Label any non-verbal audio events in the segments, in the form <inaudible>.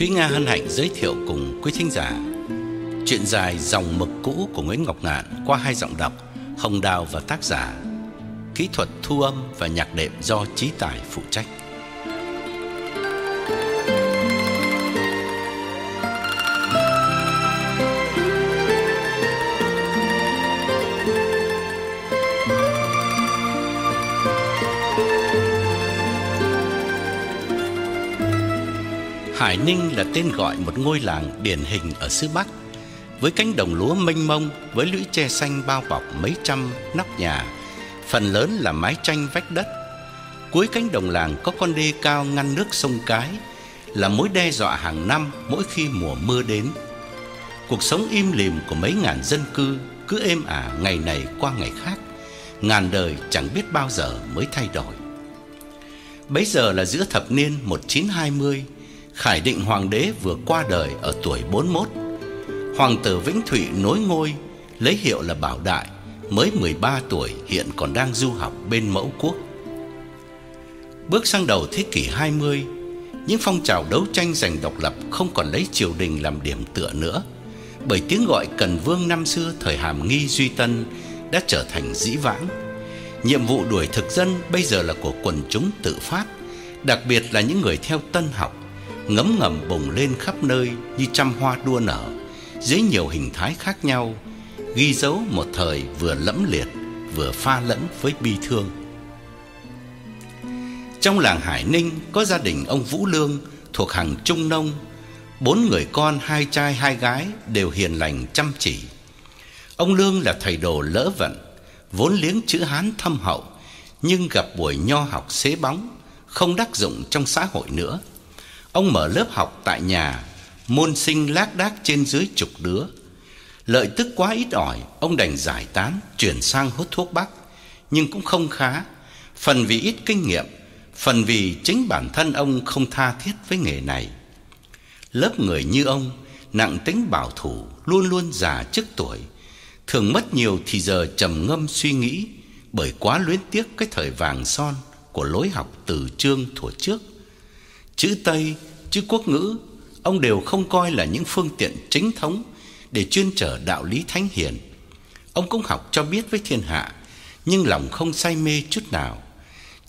Thúy Nga hân hạnh giới thiệu cùng quý thính giả Chuyện dài dòng mực cũ của Nguyễn Ngọc Ngạn qua hai giọng đọc Hồng Đào và tác giả, Kỹ thuật thu âm và nhạc đệm do Trí Tài phụ trách. Hải Ninh là tên gọi một ngôi làng điển hình ở xứ Bắc với cánh đồng lúa mênh mông với lũy tre xanh bao bọc mấy trăm nóc nhà, phần lớn là mái tranh vách đất. Cuối cánh đồng làng có con đê cao ngăn nước sông Cái là mối đe dọa hàng năm mỗi khi mùa mưa đến. Cuộc sống im lìm của mấy ngàn dân cư cứ êm ả ngày này qua ngày khác, ngàn đời chẳng biết bao giờ mới thay đổi. Bấy giờ là giữa thập niên 1920, Khải Định Hoàng đế vừa qua đời ở tuổi 41. Hoàng tử Vĩnh Thụy nối ngôi, lấy hiệu là Bảo Đại, mới 13 tuổi hiện còn đang du học bên mẫu quốc. Bước sang đầu thế kỷ 20, những phong trào đấu tranh giành độc lập không còn lấy triều đình làm điểm tựa nữa, bởi tiếng gọi cần vương năm xưa thời Hàm Nghi Duy Tân đã trở thành dĩ vãng. Nhiệm vụ đuổi thực dân bây giờ là của quần chúng tự phát, đặc biệt là những người theo tân học ngấm ngầm bùng lên khắp nơi như trăm hoa đua nở dưới nhiều hình thái khác nhau, ghi dấu một thời vừa lẫm liệt vừa pha lẫn với bi thương. Trong làng Hải Ninh có gia đình ông Vũ Lương thuộc hàng Trung nông, bốn người con hai trai hai gái đều hiền lành chăm chỉ. Ông Lương là thầy đồ lỡ vận, vốn liếng chữ Hán thâm hậu, nhưng gặp buổi nho học xế bóng, không đắc dụng trong xã hội nữa. Ông mở lớp học tại nhà, môn sinh lác đác trên dưới chục đứa. Lợi tức quá ít ỏi, ông đành giải tán, chuyển sang hút thuốc bắc, nhưng cũng không khá. Phần vì ít kinh nghiệm, phần vì chính bản thân ông không tha thiết với nghề này. Lớp người như ông, nặng tính bảo thủ, luôn luôn già trước tuổi, thường mất nhiều thì giờ trầm ngâm suy nghĩ bởi quá luyến tiếc cái thời vàng son của lối học từ chương thuở trước. Chữ Tây, chữ quốc ngữ, ông đều không coi là những phương tiện chính thống để chuyên trở đạo lý thánh hiền. Ông cũng học cho biết với thiên hạ, nhưng lòng không say mê chút nào.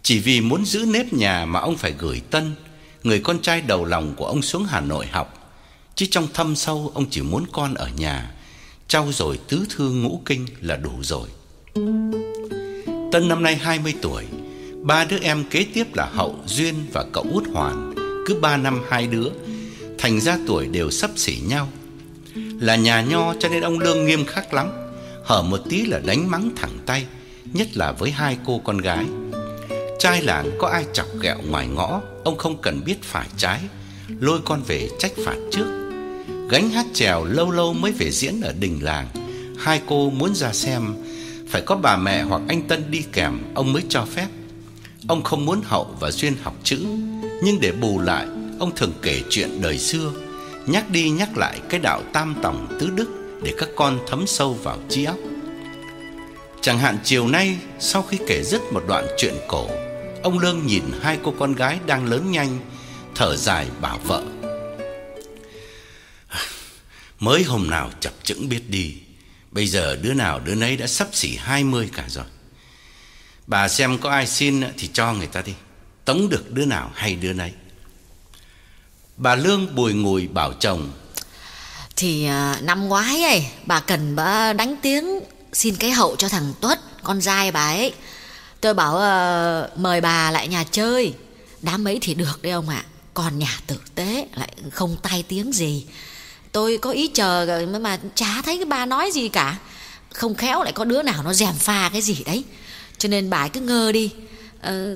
Chỉ vì muốn giữ nếp nhà mà ông phải gửi Tân, người con trai đầu lòng của ông xuống Hà Nội học, chứ trong thâm sâu ông chỉ muốn con ở nhà, trau dồi tứ thư ngũ kinh là đủ rồi. Tân năm nay 20 tuổi, ba đứa em kế tiếp là Hậu, Duyên và cậu út Hoàn, cứ ba năm hai đứa, thành ra tuổi đều sắp xỉ nhau. Là nhà nho cho nên ông Lương nghiêm khắc lắm, hở một tí là đánh mắng thẳng tay, nhất là với hai cô con gái. Trai làng có ai chọc ghẹo ngoài ngõ, ông không cần biết phải trái, lôi con về trách phạt trước. Gánh hát chèo lâu lâu mới về diễn ở đình làng, hai cô muốn ra xem phải có bà mẹ hoặc anh Tân đi kèm ông mới cho phép. Ông không muốn Hậu và Duyên học chữ, nhưng để bù lại, ông thường kể chuyện đời xưa, nhắc đi nhắc lại cái đạo tam tòng tứ đức để các con thấm sâu vào trí óc. Chẳng hạn chiều nay, sau khi kể dứt một đoạn chuyện cổ, ông Lương nhìn hai cô con gái đang lớn nhanh, thở dài bảo vợ: <sighs> "Mới hôm nào chập chững biết đi, bây giờ đứa nào đứa nấy đã sắp xỉ 20 cả rồi. Bà xem có ai xin thì cho người ta đi, tống được đứa nào hay đứa nấy." Bà Lương bùi ngùi bảo chồng Thì à, năm ngoái ấy Bà cần bà đánh tiếng Xin cái hậu cho thằng Tuất Con trai bà ấy. Tôi bảo ờ, mời bà lại nhà chơi. Đám ấy thì được đấy ông ạ Còn nhà tử tế lại không tai tiếng gì. Tôi có ý chờ mà chả thấy cái bà nói gì cả. Không khéo lại có đứa nào nó dèm pha cái gì đấy. Cho nên bà cứ ngơ đi. Ờ,